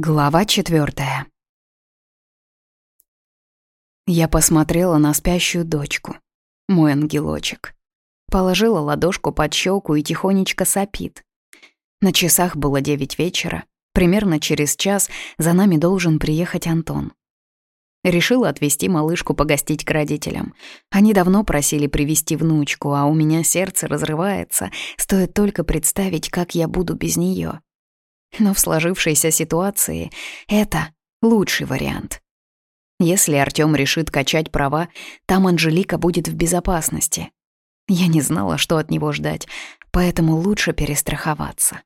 Глава четвертая. Я посмотрела на спящую дочку, мой ангелочек. Положила ладошку под щеку и тихонечко сопит. На часах было девять вечера. Примерно через час за нами должен приехать Антон. Решила отвезти малышку погостить к родителям. Они давно просили привести внучку, а у меня сердце разрывается, стоит только представить, как я буду без нее. Но в сложившейся ситуации это лучший вариант. Если Артём решит качать права, там Анжелика будет в безопасности. Я не знала, что от него ждать, поэтому лучше перестраховаться.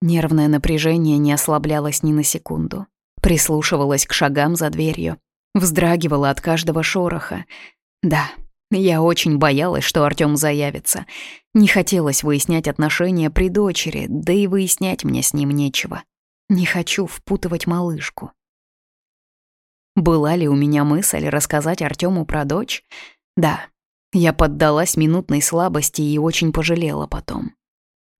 Нервное напряжение не ослаблялось ни на секунду. Прислушивалась к шагам за дверью, вздрагивала от каждого шороха. Да, я очень боялась, что Артём заявится. Не хотелось выяснять отношения при дочери, да и выяснять мне с ним нечего. Не хочу впутывать малышку. Была ли у меня мысль рассказать Артёму про дочь? Да. Я поддалась минутной слабости и очень пожалела потом.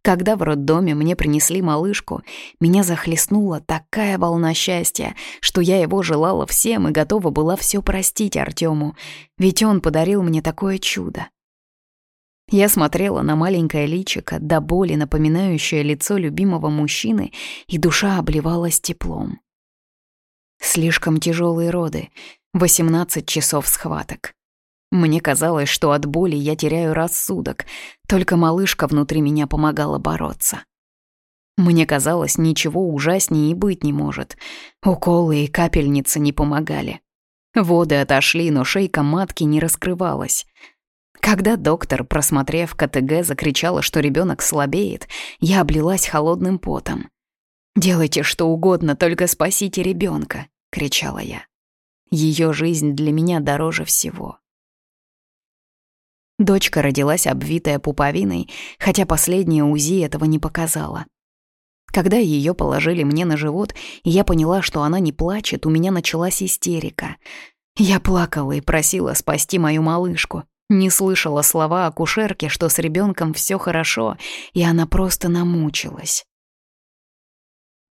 Когда в роддоме мне принесли малышку, меня захлестнула такая волна счастья, что я его желала всем и готова была все простить Артему, ведь он подарил мне такое чудо. Я смотрела на маленькое личико, до боли напоминающее лицо любимого мужчины, и душа обливалась теплом. Слишком тяжелые роды, 18 часов схваток. Мне казалось, что от боли я теряю рассудок, только малышка внутри меня помогала бороться. Мне казалось, ничего ужаснее и быть не может. Уколы и капельницы не помогали. Воды отошли, но шейка матки не раскрывалась. Когда доктор, просмотрев КТГ, закричала, что ребенок слабеет, я облилась холодным потом. «Делайте что угодно, только спасите ребенка, кричала я. Ее жизнь для меня дороже всего. Дочка родилась обвитая пуповиной, хотя последняя УЗИ этого не показала. Когда ее положили мне на живот, и я поняла, что она не плачет, у меня началась истерика. Я плакала и просила спасти мою малышку. Не слышала слова акушерки, что с ребенком все хорошо, и она просто намучилась.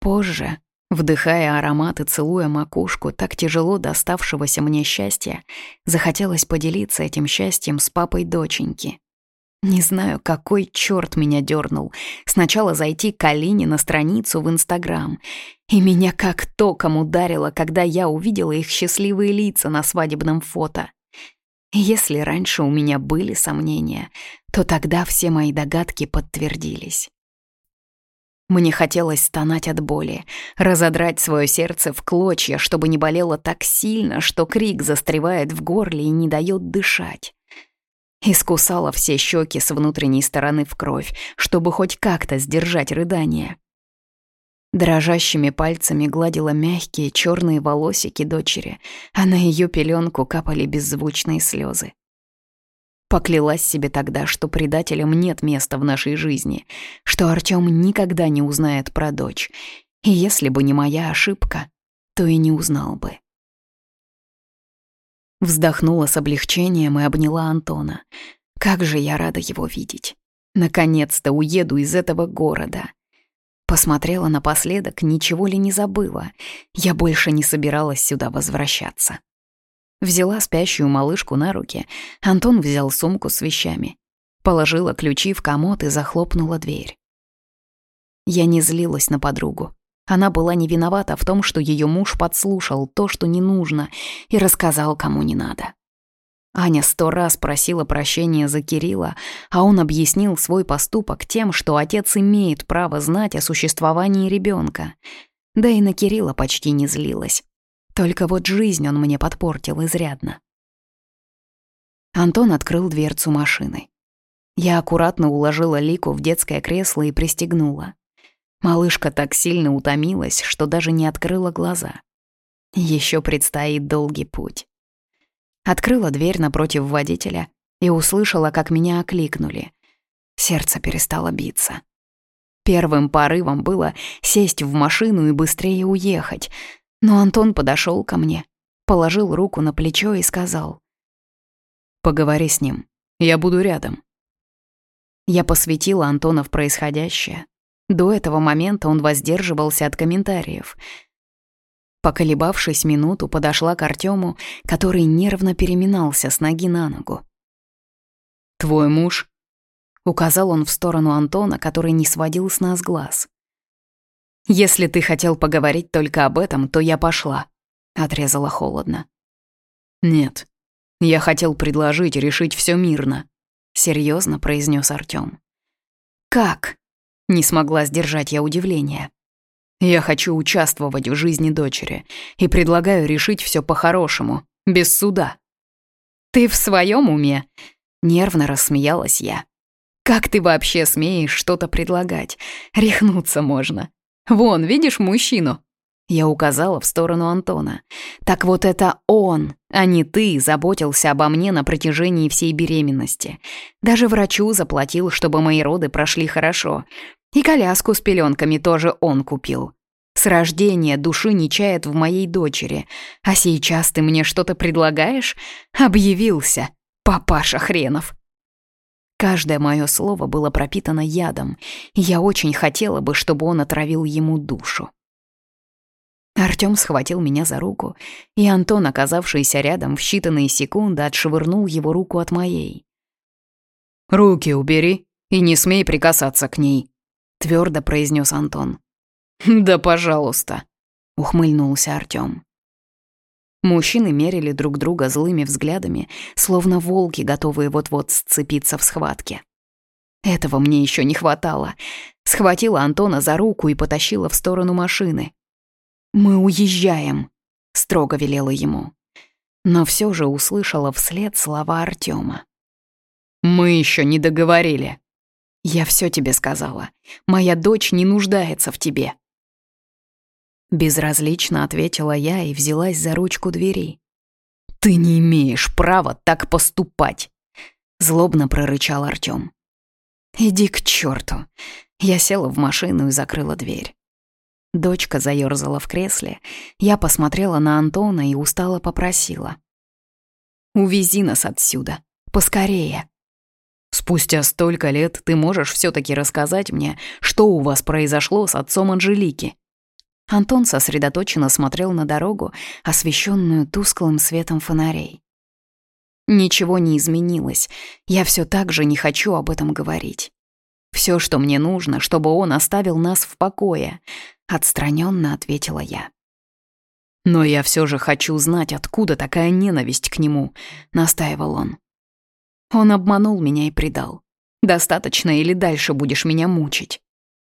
Позже, Вдыхая аромат и целуя макушку так тяжело доставшегося мне счастья, захотелось поделиться этим счастьем с папой доченьки. Не знаю, какой черт меня дернул. Сначала зайти к Алине на страницу в Инстаграм. И меня как током ударило, когда я увидела их счастливые лица на свадебном фото. если раньше у меня были сомнения, то тогда все мои догадки подтвердились. Мне хотелось стонать от боли, разодрать свое сердце в клочья, чтобы не болело так сильно, что крик застревает в горле и не дает дышать. Искусала все щеки с внутренней стороны в кровь, чтобы хоть как-то сдержать рыдание. Дрожащими пальцами гладила мягкие черные волосики дочери, а на ее пеленку капали беззвучные слезы. Поклялась себе тогда, что предателям нет места в нашей жизни, что Артём никогда не узнает про дочь. И если бы не моя ошибка, то и не узнал бы. Вздохнула с облегчением и обняла Антона. Как же я рада его видеть. Наконец-то уеду из этого города. Посмотрела напоследок, ничего ли не забыла. Я больше не собиралась сюда возвращаться. Взяла спящую малышку на руки, Антон взял сумку с вещами. Положила ключи в комод и захлопнула дверь. Я не злилась на подругу. Она была не виновата в том, что ее муж подслушал то, что не нужно, и рассказал, кому не надо. Аня сто раз просила прощения за Кирилла, а он объяснил свой поступок тем, что отец имеет право знать о существовании ребенка. Да и на Кирилла почти не злилась. Только вот жизнь он мне подпортил изрядно. Антон открыл дверцу машины. Я аккуратно уложила Лику в детское кресло и пристегнула. Малышка так сильно утомилась, что даже не открыла глаза. Еще предстоит долгий путь. Открыла дверь напротив водителя и услышала, как меня окликнули. Сердце перестало биться. Первым порывом было сесть в машину и быстрее уехать, но Антон подошел ко мне, положил руку на плечо и сказал. «Поговори с ним, я буду рядом». Я посвятила Антона в происходящее. До этого момента он воздерживался от комментариев. Поколебавшись минуту, подошла к Артему, который нервно переминался с ноги на ногу. «Твой муж?» — указал он в сторону Антона, который не сводил с нас глаз. «Если ты хотел поговорить только об этом, то я пошла», — отрезала холодно. «Нет, я хотел предложить решить все мирно», — серьезно произнес Артём. «Как?» — не смогла сдержать я удивление. «Я хочу участвовать в жизни дочери и предлагаю решить все по-хорошему, без суда». «Ты в своем уме?» — нервно рассмеялась я. «Как ты вообще смеешь что-то предлагать? Рехнуться можно. Вон, видишь мужчину? Я указала в сторону Антона. «Так вот это он, а не ты, заботился обо мне на протяжении всей беременности. Даже врачу заплатил, чтобы мои роды прошли хорошо. И коляску с пеленками тоже он купил. С рождения души не чает в моей дочери. А сейчас ты мне что-то предлагаешь? Объявился, папаша хренов!» Каждое мое слово было пропитано ядом, и я очень хотела бы, чтобы он отравил ему душу. Артём схватил меня за руку, и Антон, оказавшийся рядом в считанные секунды, отшвырнул его руку от моей. «Руки убери и не смей прикасаться к ней», — твердо произнес Антон. «Да, пожалуйста», — ухмыльнулся Артём. Мужчины мерили друг друга злыми взглядами, словно волки, готовые вот-вот сцепиться в схватке. Этого мне еще не хватало. Схватила Антона за руку и потащила в сторону машины. «Мы уезжаем», — строго велела ему. Но все же услышала вслед слова Артема. «Мы еще не договорили». «Я все тебе сказала. Моя дочь не нуждается в тебе». Безразлично ответила я и взялась за ручку двери. «Ты не имеешь права так поступать!» Злобно прорычал Артём. «Иди к чёрту!» Я села в машину и закрыла дверь. Дочка заёрзала в кресле. Я посмотрела на Антона и устало попросила. «Увези нас отсюда. Поскорее». «Спустя столько лет ты можешь всё таки рассказать мне, что у вас произошло с отцом Анжелики?» Антон сосредоточенно смотрел на дорогу, освещенную тусклым светом фонарей. Ничего не изменилось. Я всё так же не хочу об этом говорить. Всё, что мне нужно, чтобы он оставил нас в покое. Отстраненно ответила я. «Но я все же хочу знать, откуда такая ненависть к нему», — настаивал он. «Он обманул меня и предал. Достаточно или дальше будешь меня мучить?»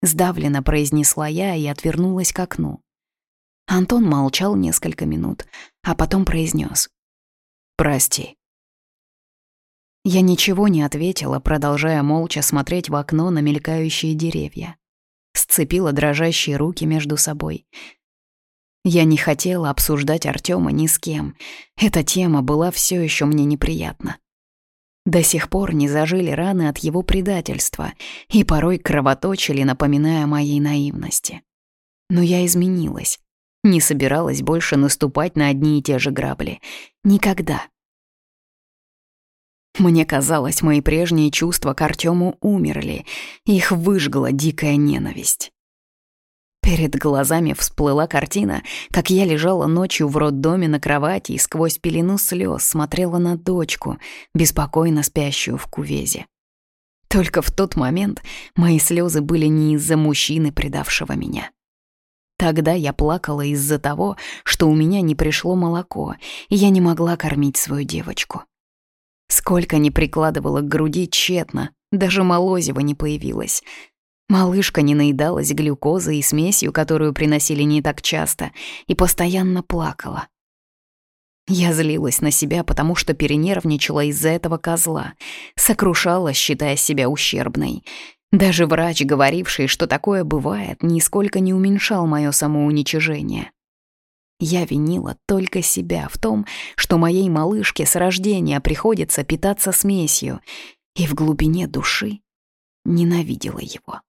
Сдавленно произнесла я и отвернулась к окну. Антон молчал несколько минут, а потом произнес: «Прости». Я ничего не ответила, продолжая молча смотреть в окно на мелькающие деревья сцепила дрожащие руки между собой. Я не хотела обсуждать Артема ни с кем. Эта тема была все еще мне неприятна. До сих пор не зажили раны от его предательства и порой кровоточили, напоминая моей наивности. Но я изменилась. Не собиралась больше наступать на одни и те же грабли. Никогда. Мне казалось, мои прежние чувства к Артему умерли, их выжгла дикая ненависть. Перед глазами всплыла картина, как я лежала ночью в роддоме на кровати и сквозь пелену слез смотрела на дочку, беспокойно спящую в кувезе. Только в тот момент мои слезы были не из-за мужчины, предавшего меня. Тогда я плакала из-за того, что у меня не пришло молоко, и я не могла кормить свою девочку. Сколько ни прикладывала к груди тщетно, даже молозива не появилось. Малышка не наедалась глюкозой и смесью, которую приносили не так часто, и постоянно плакала. Я злилась на себя, потому что перенервничала из-за этого козла, сокрушалась, считая себя ущербной. Даже врач, говоривший, что такое бывает, нисколько не уменьшал моё самоуничижение. Я винила только себя в том, что моей малышке с рождения приходится питаться смесью, и в глубине души ненавидела его.